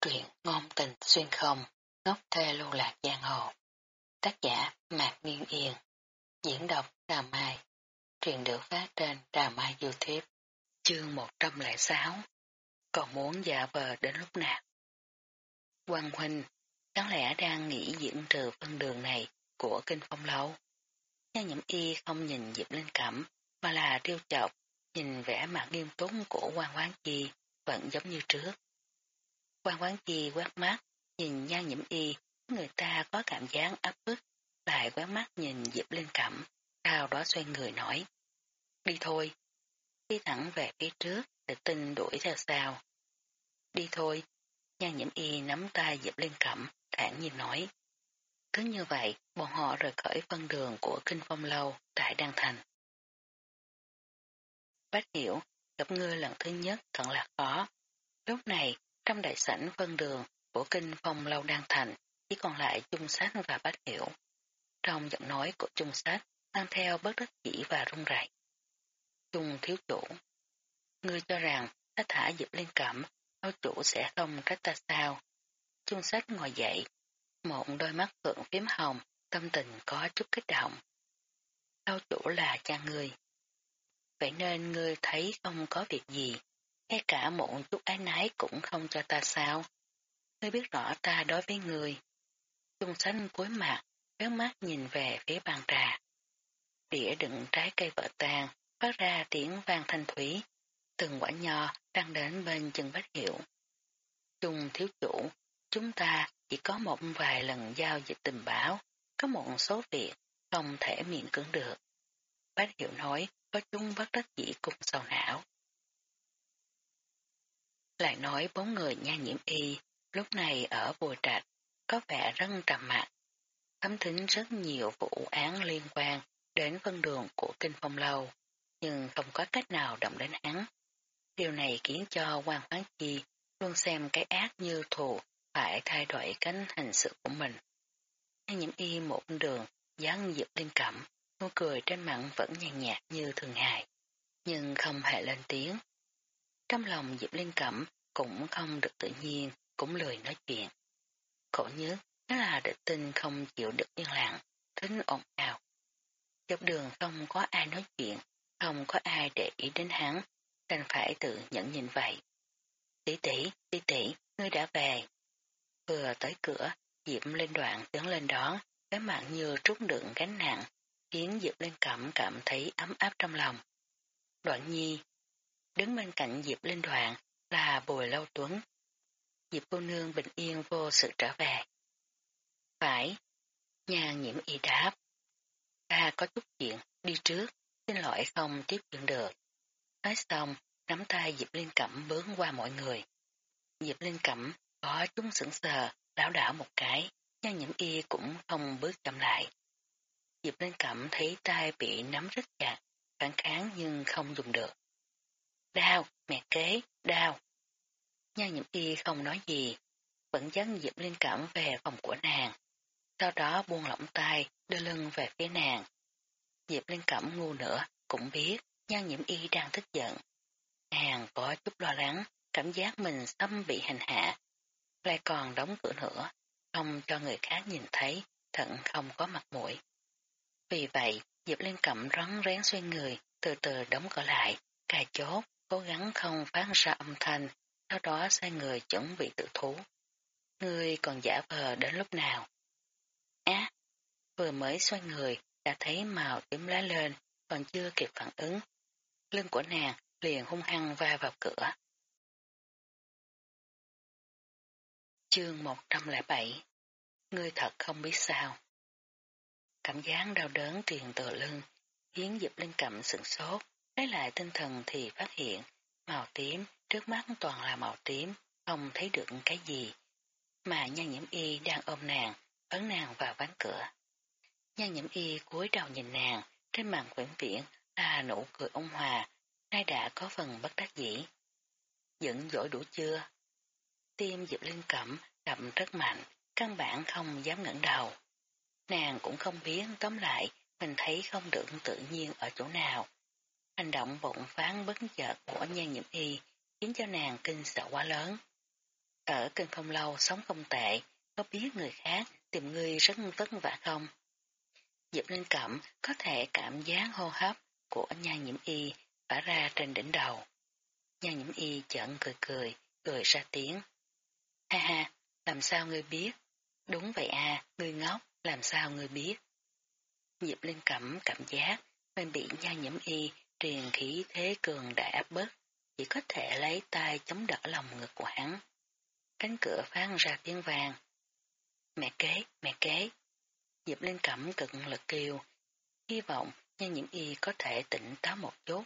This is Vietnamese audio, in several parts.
Truyện ngôn tình xuyên không, ngốc thê lưu lạc giang hồ. Tác giả Mạc Nguyên Yên. Diễn đọc Đà Mai. Truyện được phát trên Đà Mai Youtube. Chương 106. Còn muốn giả vờ đến lúc nào? Quang Huynh, đáng lẽ đang nghĩ diễn trừ phân đường này của kinh phong lâu. Nha nhiễm y không nhìn Diệp Linh Cẩm, mà là tiêu chọc, nhìn vẻ mặt nghiêm túc của quan quán chi, vẫn giống như trước. Quan quán chi quát mắt, nhìn nhan nhiễm y, người ta có cảm giác áp bức, lại quát mắt nhìn Diệp Linh Cẩm, sau đó xoay người nói. Đi thôi. Đi thẳng về phía trước, để tinh đuổi theo sau. Đi thôi. Nhan nhiễm y nắm tay Diệp Linh Cẩm, thản nhiên nói. Cứ như vậy, bọn họ rời khỏi phân đường của Kinh Phong Lâu tại Đan Thành. Bách hiểu, gặp ngươi lần thứ nhất thật là khó. Lúc này, trong đại sảnh phân đường của kinh phong lâu đang thành, chỉ còn lại chung sách và bách hiểu. Trong giọng nói của chung sách, mang theo bất đắc chỉ và run rẩy. Chung thiếu chủ. Ngươi cho rằng ta thả dịp lên cẩm, lâu chủ sẽ không trách ta sao. Chung sách ngồi dậy, một đôi mắt phượng phím hồng, tâm tình có chút kích động. Lâu chủ là cha ngươi. Vậy nên ngươi thấy không có việc gì, ngay cả một chút ái nái cũng không cho ta sao. Ngươi biết rõ ta đối với người. Trung xanh cuối mặt, béo mắt nhìn về phía bàn trà. Đĩa đựng trái cây vỡ tàn, phát ra tiếng vang thanh thủy. Từng quả nho đang đến bên chân bách hiệu. Trung thiếu chủ, chúng ta chỉ có một vài lần giao dịch tình báo, có một số việc không thể miễn cưỡng được. Bách hiệu nói có chung bất đắc dĩ cùng sầu não. Lại nói bốn người nha nhiễm y, lúc này ở bùa trạch, có vẻ rất trầm mặc. Thấm thính rất nhiều vụ án liên quan đến phân đường của Kinh Phong Lâu, nhưng không có cách nào động đến hắn. Điều này khiến cho quan phán chi luôn xem cái ác như thù phải thay đổi cánh hành sự của mình. Nha nhiễm y một đường dáng dịp lên cẩm, nụ cười trên mặt vẫn nhàn nhạt như thường hài, nhưng không hề lên tiếng. Trong lòng Diệp Liên Cẩm cũng không được tự nhiên, cũng lười nói chuyện. Khổ nhớ, đó là địch tinh không chịu được yên lặng, thính ồn ào. Dọc đường không có ai nói chuyện, không có ai để ý đến hắn, đành phải tự nhận nhìn vậy. Tỷ tỷ, tỷ tỷ, ngươi đã về. Vừa tới cửa, Diệp lên đoạn tiến lên đón, cái mặt như trút đựng gánh nặng, khiến Diệp lên Cẩm cảm thấy ấm áp trong lòng. Đoạn nhi, đứng bên cạnh Diệp Linh Đoạn là Bùi Lâu Tuấn. Diệp cô nương bình yên vô sự trở về. Phải, nhà nhiễm y đáp. Ta có chút chuyện, đi trước, xin lỗi không tiếp chuyện được. Nói xong, nắm tay Diệp Linh Cẩm bướng qua mọi người. Diệp Linh Cẩm có chút sững sờ, đảo đảo một cái, nha nhiễm y cũng không bước chậm lại. Diệp Linh Cẩm thấy tay bị nắm rất chặt, phản kháng nhưng không dùng được. Đau, mẹ kế, đau. Nhan nhiễm y không nói gì, vẫn dắt Diệp Liên Cẩm về phòng của nàng. Sau đó buông lỏng tay, đưa lưng về phía nàng. Diệp Liên Cẩm ngu nữa, cũng biết nhan nhiễm y đang tức giận. Nàng có chút lo lắng, cảm giác mình xâm bị hành hạ. Lại còn đóng cửa nữa, không cho người khác nhìn thấy, thận không có mặt mũi. Vì vậy, Diệp Liên Cẩm rắn rén xoay người, từ từ đóng cửa lại, cài chốt, cố gắng không phát ra âm thanh, sau đó sai người chuẩn bị tự thú. Ngươi còn giả vờ đến lúc nào? Á, vừa mới xoay người, đã thấy màu tím lá lên, còn chưa kịp phản ứng. Lưng của nàng liền hung hăng va vào cửa. Chương 107 Ngươi thật không biết sao. Cảm giác đau đớn truyền từ lưng, khiến Diệp Linh cảm sửng sốt, lấy lại tinh thần thì phát hiện màu tím, trước mắt toàn là màu tím, không thấy được cái gì. Mà nhan nhiễm y đang ôm nàng, ấn nàng vào ván cửa. Nhan nhiễm y cúi đầu nhìn nàng, trên mặt vĩnh viễn là nụ cười ôn hòa, nay đã có phần bất đắc dĩ. Dẫn dỗi đủ chưa? Tim Diệp Linh Cẩm đậm rất mạnh, căn bản không dám ngẩng đầu. Nàng cũng không biết tóm lại mình thấy không được tự nhiên ở chỗ nào. Hành động bụng phán bất chợt của nhan nhiễm y khiến cho nàng kinh sợ quá lớn. Ở kinh không lâu sống không tệ, có biết người khác tìm ngươi rất vất vả không? Diệp Linh Cẩm có thể cảm giác hô hấp của nha nhiễm y phả ra trên đỉnh đầu. Nha nhiễm y chợn cười cười, cười ra tiếng. Ha ha, làm sao ngươi biết? Đúng vậy à, ngươi ngốc, làm sao ngươi biết? Diệp Linh Cẩm cảm giác mình bị nha nhiễm y truyền khí thế cường đại áp bức, chỉ có thể lấy tay chống đỡ lòng ngực của hắn. Cánh cửa phát ra tiếng vàng. Mẹ kế, mẹ kế. Diệp Linh Cẩm cực lực kêu, hy vọng nha những y có thể tỉnh táo một chút.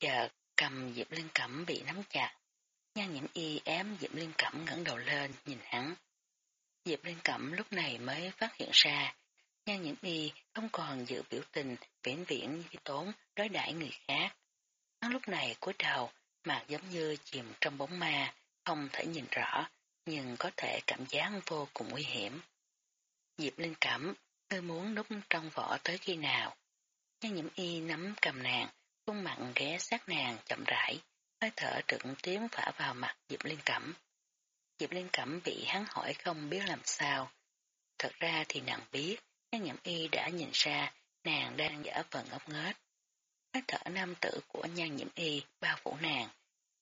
Giờ cầm Diệp Linh Cẩm bị nắm chặt. nhan nhiễm y ém Diệp Linh Cẩm ngẩng đầu lên nhìn hắn. Diệp Linh Cẩm lúc này mới phát hiện ra Nha nhiễm y không còn giữ biểu tình vĩnh viễn như tốn đối đãi người khác. Hắn lúc này cúi đầu, mặt giống như chìm trong bóng ma, không thể nhìn rõ, nhưng có thể cảm giác vô cùng nguy hiểm. Diệp Linh cảm, ngươi muốn núp trong vỏ tới khi nào? Nha nhiễm y nắm cầm nàng, khuôn mặn ghé sát nàng chậm rãi, hơi thở trực tiếp phả vào mặt Diệp Linh Cẩm. Diệp Linh Cẩm bị hắn hỏi không biết làm sao. Thật ra thì nàng biết, Nhan nhậm y đã nhìn ra nàng đang giả vờ ngốc nghếch. Hơi thở nam tử của nhan nhiễm y bao phủ nàng,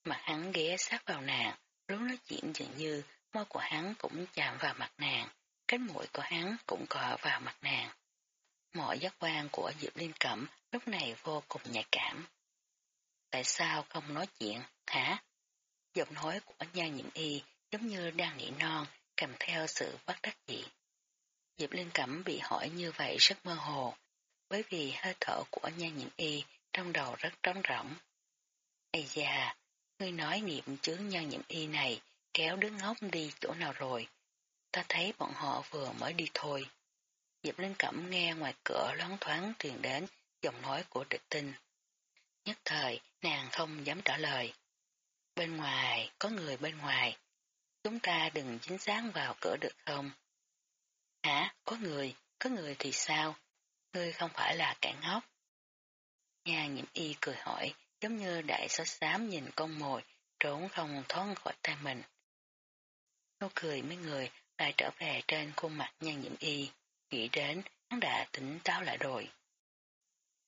mặt hắn ghé sát vào nàng, lúc nói chuyện dường như môi của hắn cũng chạm vào mặt nàng, cánh mũi của hắn cũng cọ vào mặt nàng. Mọi giác quan của Diệp Liên Cẩm lúc này vô cùng nhạy cảm. Tại sao không nói chuyện, hả? Giọng nói của nhan nhiễm y giống như đang nỉ non, kèm theo sự bất đắc dĩ. Diệp Linh Cẩm bị hỏi như vậy rất mơ hồ, bởi vì hơi thở của nha nhịn y trong đầu rất trống rỗng. Ây da, ngươi nói nghiệm chướng nha nhịn y này kéo đứa ngốc đi chỗ nào rồi. Ta thấy bọn họ vừa mới đi thôi. Diệp Linh Cẩm nghe ngoài cửa loáng thoáng truyền đến giọng nói của địch tinh. Nhất thời, nàng không dám trả lời. Bên ngoài, có người bên ngoài. Chúng ta đừng dính dáng vào cửa được không? Có người, có người thì sao? Ngươi không phải là kẻ ngốc. Nhà nhiễm y cười hỏi, giống như đại sót xám nhìn con mồi, trốn không thoát khỏi tay mình. Nụ cười mấy người lại trở về trên khuôn mặt nhan nhiễm y, nghĩ đến hắn đã tỉnh táo lại rồi.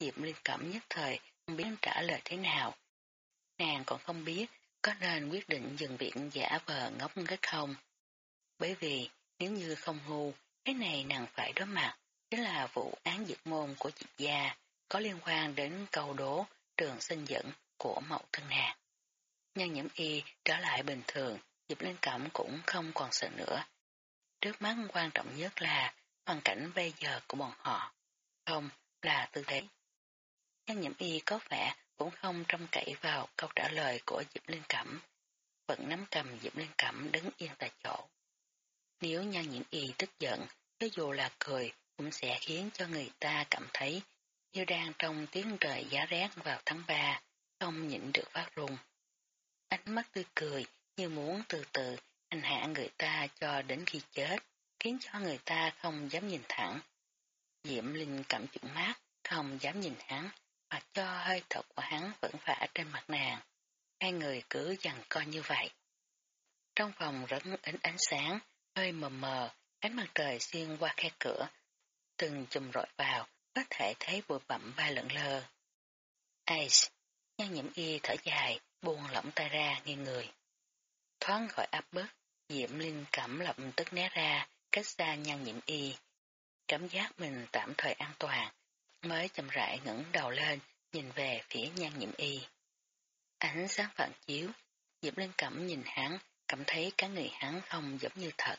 Diệp liên Cẩm nhất thời không biết trả lời thế nào. Nàng còn không biết có nên quyết định dừng viện giả vờ ngốc nghếch không. Bởi vì nếu như không ngu cái này nàng phải đối mặt, chính là vụ án diệt môn của chị gia, có liên quan đến câu đố trường sinh dẫn của mậu thân nàng. Nhân nhiễm y trở lại bình thường, Diệp Linh Cẩm cũng không còn sợ nữa. Trước mắt quan trọng nhất là hoàn cảnh bây giờ của bọn họ, không là tư thế. Nhân nhiễm y có vẻ cũng không trông cậy vào câu trả lời của Diệp Linh Cẩm, vẫn nắm cầm Diệp Linh Cẩm đứng yên tại chỗ. Nếu nhan nhiễm y tức giận, cho dù là cười cũng sẽ khiến cho người ta cảm thấy như đang trong tiếng trời giá rét vào tháng 3, không nhịn được phát rung. Ánh mắt tươi cười như muốn từ từ hành hạ người ta cho đến khi chết, khiến cho người ta không dám nhìn thẳng. Diệm Linh cảm chủng mát, không dám nhìn hắn, hoặc cho hơi thở của hắn vẫn phả trên mặt nàng. Hai người cứ dằn co như vậy. Trong phòng rất ánh ánh sáng, hơi mờ mờ, ánh mặt trời xuyên qua khe cửa, từng chùm rọi vào, có thể thấy bụi bặm bay lượn lờ. Ace, nhan nhiễm y thở dài, buông lỏng tay ra nghiêng người. Thoáng gọi áp bức, diễm Linh cảm lập tức né ra, cách xa nhan nhiễm y. Cảm giác mình tạm thời an toàn, mới chậm rãi ngẩng đầu lên, nhìn về phía nhan nhiễm y. Ánh sáng phản chiếu, Diệp Linh Cẩm nhìn hắn, cảm thấy cả người hắn không giống như thật.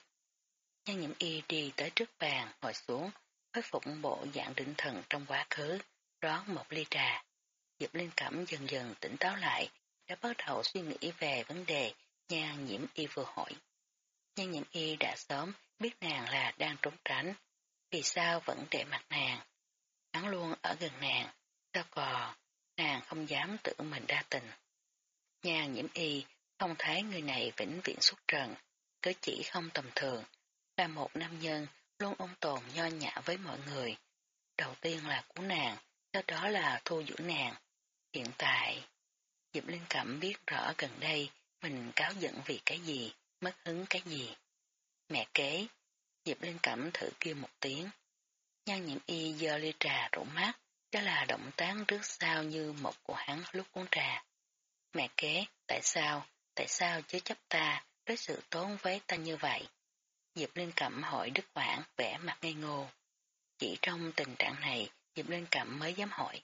Nhan nhiễm y đi tới trước bàn, ngồi xuống, khôi phục bộ dạng định thần trong quá khứ, rót một ly trà. Diệp Linh Cẩm dần dần tỉnh táo lại, đã bắt đầu suy nghĩ về vấn đề nhan nhiễm y vừa hỏi. Nhan nhiễm y đã sớm biết nàng là đang trốn tránh, vì sao vẫn để mặt nàng. Hắn luôn ở gần nàng, sao cò, nàng không dám tự mình đa tình. Nhan nhiễm y không thấy người này vĩnh viễn xuất trần, cứ chỉ không tầm thường, là một nam nhân luôn ôn tồn nho nhã với mọi người. Đầu tiên là của nàng, sau đó là thu giữ nàng. Hiện tại, Diệp Linh Cẩm biết rõ gần đây mình cáo giận vì cái gì, mất hứng cái gì. Mẹ kế, Diệp Linh Cẩm thử kêu một tiếng. Nhan nhiễm y dơ ly trà rủ mắt, đó là động tác trước sau như một của hắn lúc uống trà. Mẹ kế, tại sao, tại sao chứ chấp ta, đối sự tốn với ta như vậy? Diệp Linh Cẩm hỏi Đức Quảng vẻ mặt ngây ngô. Chỉ trong tình trạng này, Diệp Linh Cẩm mới dám hỏi.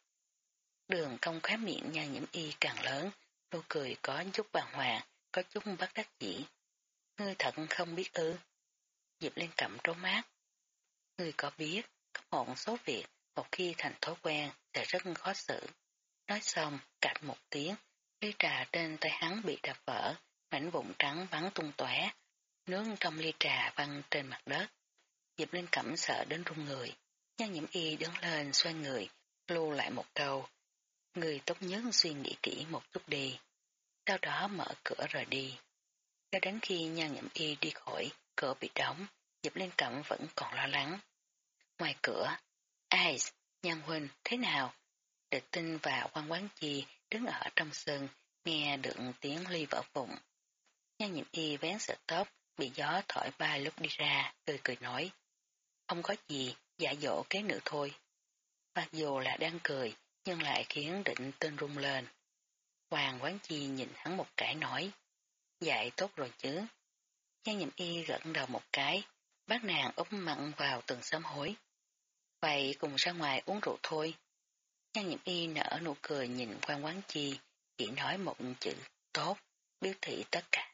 Đường công khóa miệng nhà nhiễm y càng lớn, nụ cười có chút bàng hoàng, có chút bắt đắc dĩ. Ngươi thật không biết ư. Diệp Linh Cẩm trốn mát. Ngươi có biết, có một số việc, một khi thành thói quen sẽ rất khó xử. Nói xong, cạch một tiếng, ly trà trên tay hắn bị đập vỡ, mảnh vụn trắng bắn tung tóe, nước trong ly trà văng trên mặt đất. Diệp Linh Cẩm sợ đến run người, nhan nhiễm y đứng lên xoay người, lưu lại một câu. Người tốt nhất suy nghĩ kỹ một chút đi. Sau đó mở cửa rời đi. Cho đến khi nhan nhiễm y đi khỏi, cửa bị đóng, Diệp Linh Cẩm vẫn còn lo lắng. Ngoài cửa, ai, nhan huynh, thế nào? Địch tinh và quan quán chi đứng ở trong sân, nghe được tiếng ly vỡ vụn. Nhan nhiễm y vén sợi tóc, bị gió thổi bay lúc đi ra, cười cười nói. Không có gì, giả dỗ kế nữ thôi. Mặc dù là đang cười, nhưng lại khiến định tên rung lên. Hoàng quán chi nhìn hắn một cái nói. Dạy tốt rồi chứ. Nhan nhậm y gật đầu một cái, bác nàng úp mặn vào từng sớm hối. Vậy cùng ra ngoài uống rượu thôi. Nhan nhậm y nở nụ cười nhìn quan quán chi, chỉ nói một chữ tốt, biểu thị tất cả.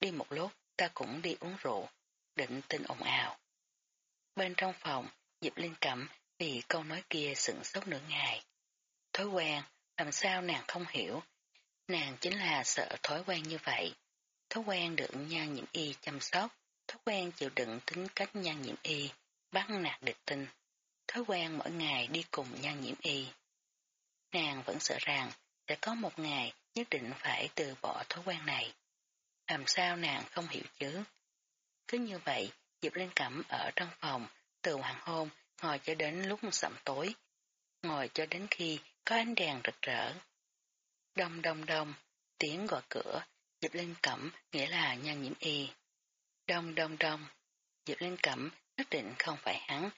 Đi một lúc, ta cũng đi uống rượu, định tin ồn ào. Bên trong phòng, Diệp Linh Cẩm vì câu nói kia sững sốt nửa ngày. Thói quen, làm sao nàng không hiểu. Nàng chính là sợ thói quen như vậy. Thói quen được nhan nhiễm y chăm sóc, thói quen chịu đựng tính cách nhan nhiễm y, bắt nạt địch tinh. Thói quen mỗi ngày đi cùng nhan nhiễm y. Nàng vẫn sợ rằng sẽ có một ngày nhất định phải từ bỏ thói quen này. Làm sao nàng không hiểu chứ? Cứ như vậy, Diệp Linh Cẩm ở trong phòng, từ hoàng hôn, ngồi cho đến lúc sẩm tối. Ngồi cho đến khi có ánh đèn rực rỡ. Đông đông đông, tiếng gọi cửa, Diệp Linh Cẩm nghĩa là nhan nhiễm y. Đông đông đông, Diệp Linh Cẩm nhất định không phải hắn.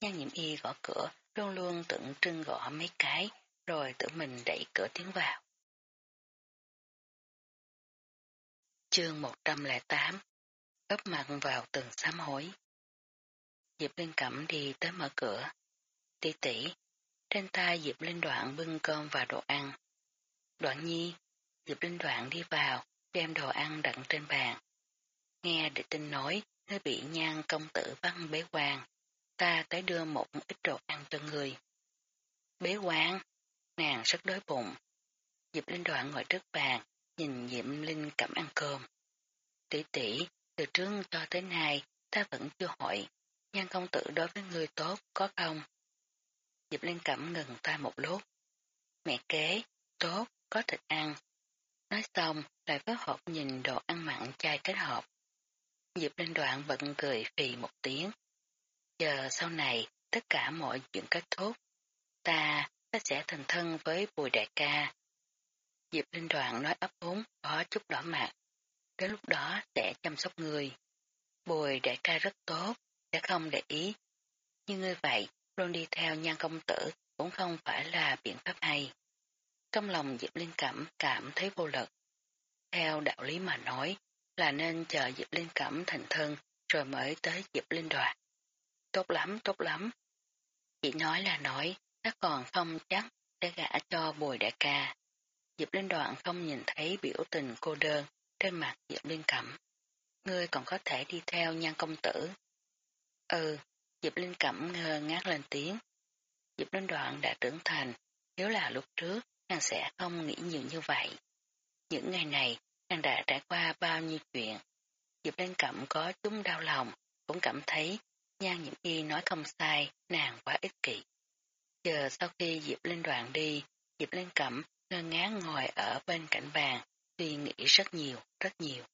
Nhan nhiễm y gõ cửa, luôn luôn tượng trưng gõ mấy cái, rồi tự mình đẩy cửa tiến vào. Chương 108 ấp mặt vào từng sám hối. Diệp Linh Cẩm đi tới mở cửa. Tỷ tỷ, trên tay Diệp Linh Đoạn bưng cơm và đồ ăn. Đoạn nhi, Diệp Linh Đoạn đi vào, đem đồ ăn đặt trên bàn. Nghe địch tinh nói, nơi bị nhan công tử văn bế quan, ta tới đưa một ít đồ ăn cho người. Bế quan, nàng rất đói bụng. Diệp Linh Đoạn ngồi trước bàn, nhìn Diệp Linh Cẩm ăn cơm. Tỷ tỷ, từ trước cho tới nay, ta vẫn chưa hỏi, nhan công tử đối với người tốt có không? Diệp Linh Cẩm ngừng ta một lúc. Mẹ kế, tốt, có thịt ăn. Nói xong, lại phối hợp nhìn đồ ăn mặn chai kết hợp. Diệp Linh Đoạn vẫn cười phì một tiếng. Giờ sau này, tất cả mọi chuyện kết thúc. Ta, ta sẽ thành thân với bùi đại ca. Diệp Linh Đoạn nói ấp úng, có chút đỏ mặt. Đến lúc đó sẽ chăm sóc người. Bùi đại ca rất tốt, sẽ không để ý. Như ngươi vậy, luôn đi theo nhan công tử cũng không phải là biện pháp hay. Trong lòng Diệp Linh Cẩm cảm thấy vô lực. Theo đạo lý mà nói, là nên chờ Diệp Linh Cẩm thành thân rồi mới tới Diệp Linh Đoàn. Tốt lắm, tốt lắm. Chỉ nói là nói, nó còn không chắc để gả cho bùi đại ca. Diệp Linh Đoạn không nhìn thấy biểu tình cô đơn trên mặt Diệp Linh Cẩm. Ngươi còn có thể đi theo nhan công tử. Ừ, Diệp Linh Cẩm ngơ ngác lên tiếng. Diệp Linh Đoạn đã trưởng thành, nếu là lúc trước, nàng sẽ không nghĩ nhiều như vậy. Những ngày này, nàng đã trải qua bao nhiêu chuyện. Diệp Linh Cẩm có chúng đau lòng, cũng cảm thấy nhan những y nói không sai, nàng quá ích kỷ. Giờ sau khi Diệp Linh Đoạn đi, Diệp Linh Cẩm ngơ ngán ngồi ở bên cạnh bàn, suy nghĩ rất nhiều, rất nhiều.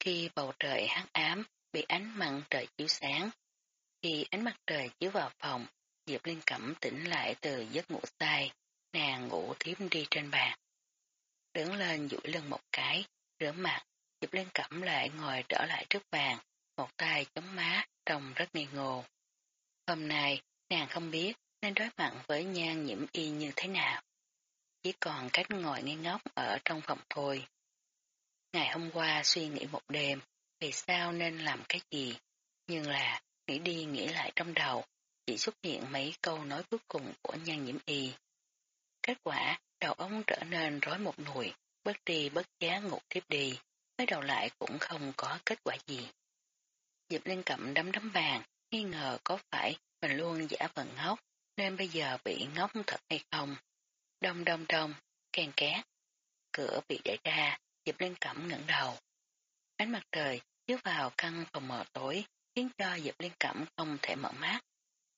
Khi bầu trời hắc ám, bị ánh mặn trời chiếu sáng, khi ánh mặt trời chiếu vào phòng, Diệp Linh Cẩm tỉnh lại từ giấc ngủ say, nàng ngủ thiếp đi trên bàn. Đứng lên duỗi lưng một cái, rửa mặt, Diệp Liên Cẩm lại ngồi trở lại trước bàn, một tay chống má, trông rất nghi ngô. Hôm nay, nàng không biết nên đối mặt với nhan nhiễm y như thế nào. Chỉ còn cách ngồi ngây ngốc ở trong phòng thôi. Ngày hôm qua suy nghĩ một đêm, vì sao nên làm cái gì, nhưng là nghĩ đi nghĩ lại trong đầu, chỉ xuất hiện mấy câu nói cuối cùng của nhan nhiễm y. Kết quả, đầu ông trở nên rối một nùi, bất đi bất giá ngủ tiếp đi, mới đầu lại cũng không có kết quả gì. Diệp Linh Cẩm đấm đấm bàn, nghi ngờ có phải mình luôn giả vần ngốc, nên bây giờ bị ngốc thật hay không. Đông đông đông, kèn két. Cửa bị đẩy ra, Diệp Linh Cẩm ngẩng đầu. Ánh mặt trời chiếu vào căn phòng mờ tối, khiến cho Diệp Liên Cẩm không thể mở mắt.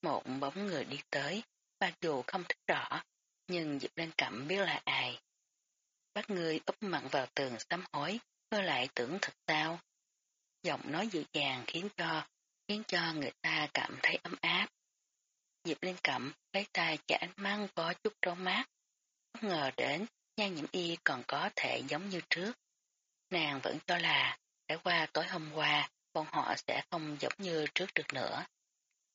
Một bóng người đi tới, mặc dù không thích rõ, nhưng Diệp Liên Cẩm biết là ai. Bắt người úp mặn vào tường sám hối, mơ lại tưởng thật sao. Giọng nói dịu dàng khiến cho, khiến cho người ta cảm thấy ấm áp. Diệp Liên Cẩm lấy tay chả ánh mắt có chút trốn mát. Không ngờ đến, nhan nhiễm y còn có thể giống như trước. Nàng vẫn cho là, đã qua tối hôm qua, bọn họ sẽ không giống như trước được nữa.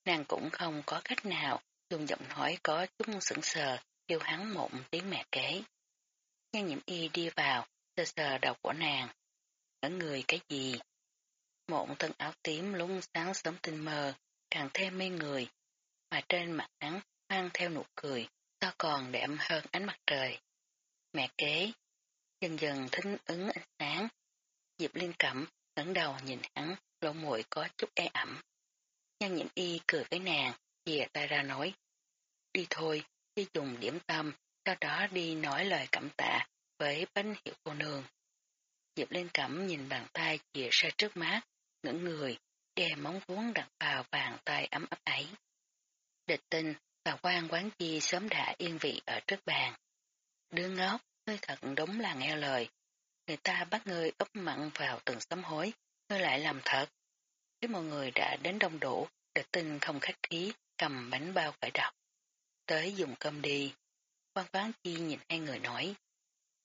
Nàng cũng không có cách nào dùng giọng nói có chút sững sờ kêu hắn một tiếng mẹ kế. Nhan nhiễm y đi vào, sờ sờ đầu của nàng. Ở người cái gì? Một thân áo tím lúng sáng sớm tinh mơ, càng thêm mê người, mà trên mặt hắn mang theo nụ cười, to còn đẹp hơn ánh mặt trời. Mẹ kế, dần dần thính ứng ánh sáng. Diệp Liên Cẩm ngẩng đầu nhìn hắn, lỗ mũi có chút e ẩm. Nhân nhiễm y cười với nàng, chìa tay ra nói. Đi thôi, đi dùng điểm tâm, sau đó đi nói lời cảm tạ với bánh hiệu cô nương. Diệp Liên Cẩm nhìn bàn tay chìa ra trước mắt, ngẩng người, đè móng vuốt đặt vào bàn tay ấm áp ấy. Địch tinh Bà quan quán chi sớm đã yên vị ở trước bàn. Đứa ngốc, ngươi thật đúng là nghe lời. Người ta bắt ngươi úp mặn vào từng sấm hối, ngươi lại làm thật. Nếu mọi người đã đến đông đủ, địch tinh không khách khí, cầm bánh bao phải đọc. Tới dùng cơm đi. Quan quán chi nhìn hai người nói.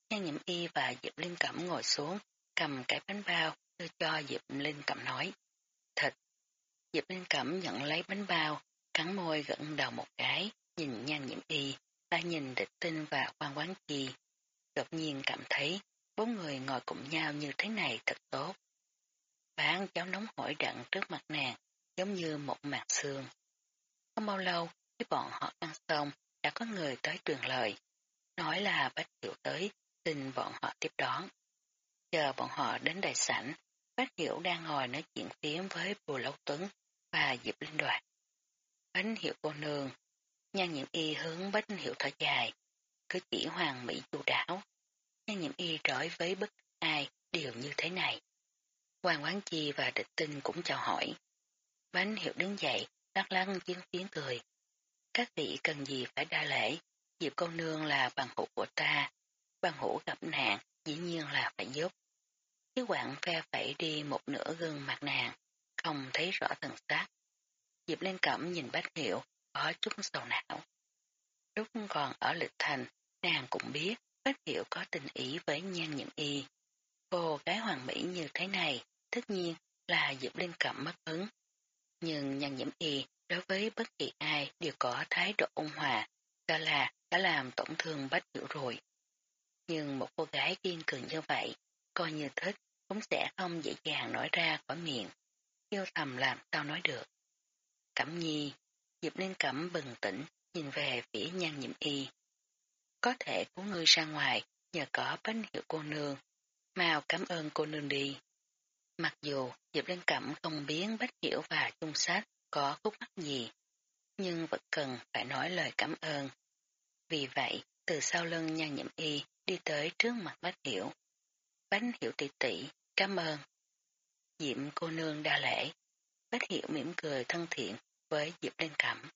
Nhan nhiễm y và Diệp Linh Cẩm ngồi xuống, cầm cái bánh bao, đưa cho Diệp Linh Cẩm nói. Thịt. Diệp Linh Cẩm nhận lấy bánh bao, cắn môi gật đầu một cái, nhìn nhan nhiễm y, ta nhìn địch tinh và quan quán chi. Đột nhiên cảm thấy bốn người ngồi cùng nhau như thế này thật tốt. Bán cháo nóng hổi đặn trước mặt nàng, giống như một mạt xương. Không bao lâu, khi bọn họ ăn xong, đã có người tới truyền lời. Nói là Bách Hiệu tới, xin bọn họ tiếp đón. Chờ bọn họ đến đại sảnh, Bách hiệu đang ngồi nói chuyện phiếm với Bùa Lâu Tuấn và Diệp Linh Đoạt bánh Hiệu cô nương, nhan nhiễm y hướng bánh Hiệu thở dài, cứ chỉ hoàng mỹ chu đảo. Nhan nhiễm y đối với bất ai đều như thế này. Hoàng Quán Chi và địch tinh cũng chào hỏi. Bánh hiệu đứng dậy, lắc lăng chiến tiếng cười. Các vị cần gì phải đa lễ, Diệp cô nương là bằng hữu của ta, bằng hữu gặp nạn, dĩ nhiên là phải giúp. Chứ quảng phe phải đi một nửa gương mặt nàng, không thấy rõ thần sắc. Diệp liên cẩm nhìn bách hiệu, có chút sầu não. Lúc còn ở lịch thành, nàng cũng biết bách hiệu có tình ý với nhan nhiệm y. Cô gái hoàng mỹ như thế này, tất nhiên là Diệp liên Cẩm mất hứng. Nhưng nhan nhiễm y đối với bất kỳ ai đều có thái độ ôn hòa, đó là đã làm tổn thương bách hiệu rồi. Nhưng một cô gái kiên cường như vậy, coi như thích, cũng sẽ không dễ dàng nói ra khỏi miệng. Yêu thầm làm sao nói được. Cẩm nhi, Diệp Linh Cẩm bừng tỉnh, nhìn về phía nhan nhiệm y. Có thể của ngươi ra ngoài, nhờ có bánh hiệu cô nương. Mau cảm ơn cô nương đi. Mặc dù Diệp Linh Cẩm không biến Bách Hiểu và Trung Sách có khúc mắc gì, nhưng vẫn cần phải nói lời cảm ơn. Vì vậy, từ sau lưng nhan nhậm y đi tới trước mặt Bách Hiểu. Bách Hiểu tỷ tỷ, cảm ơn. Diệm cô nương đa lễ. Bách Hiểu mỉm cười thân thiện với Diệp Linh Cẩm.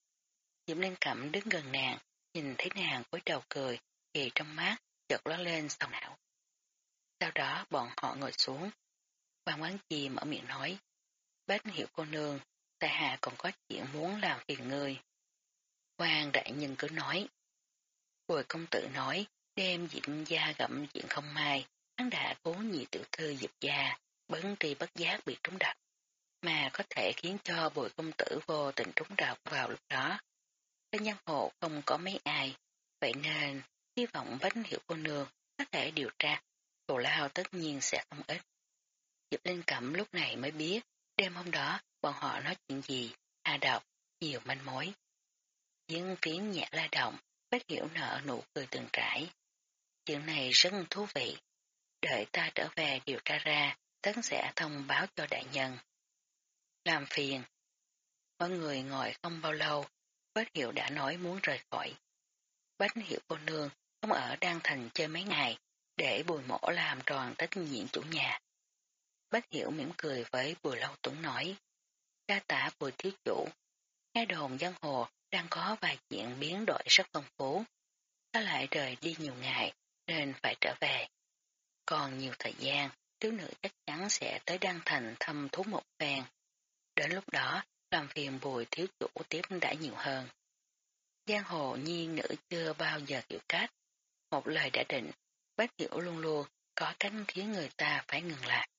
Diệp Linh Cẩm đứng gần nàng, nhìn thấy nàng cúi đầu cười, thì trong mắt chợt ló lên sầu não. Sau đó bọn họ ngồi xuống, Quan quán chi mở miệng nói. Bách hiểu cô nương, tại hạ còn có chuyện muốn làm phiền ngươi. Quan đại nhân cứ nói. Bùi công tử nói, đêm diệm gia gặm chuyện không mai, hắn đã cố nhị tiểu thư dịp gia. bấn tri bất giác bị trúng đập mà có thể khiến cho bùi công tử vô tình trúng độc vào lúc đó. Trên nhân hộ không có mấy ai, vậy nên hy vọng bánh hiệu cô nương có thể điều tra, thù lao tất nhiên sẽ không ít. Diệp Linh Cẩm lúc này mới biết, đêm hôm đó bọn họ nói chuyện gì, hà độc, nhiều manh mối. Dương phiến nhẹ la động, bác hiểu nợ nụ cười từng trải. Chuyện này rất thú vị. Đợi ta trở về điều tra ra, tấn sẽ thông báo cho đại nhân. Làm phiền. Mọi người ngồi không bao lâu, Bách hiểu đã nói muốn rời khỏi. Bách hiểu cô nương không ở Đan Thành chơi mấy ngày, để bùi mổ làm tròn trách nhiệm chủ nhà. Bách hiểu mỉm cười với bùi lâu tuấn nói. Đa tả bùi thiếu chủ. Nghe đồn giang hồ đang có vài chuyện biến đổi rất phong phú. Ta lại rời đi nhiều ngày nên phải trở về. Còn nhiều thời gian, thiếu nữ chắc chắn sẽ tới Đăng Thành thăm thú một phen. Đến lúc đó, làm phiền bùi thiếu chủ tiếp đã nhiều hơn. Giang hồ nhiên nữ chưa bao giờ hiểu cách. Một lời đã định, bác hiểu luôn luôn có cánh khiến người ta phải ngừng lại.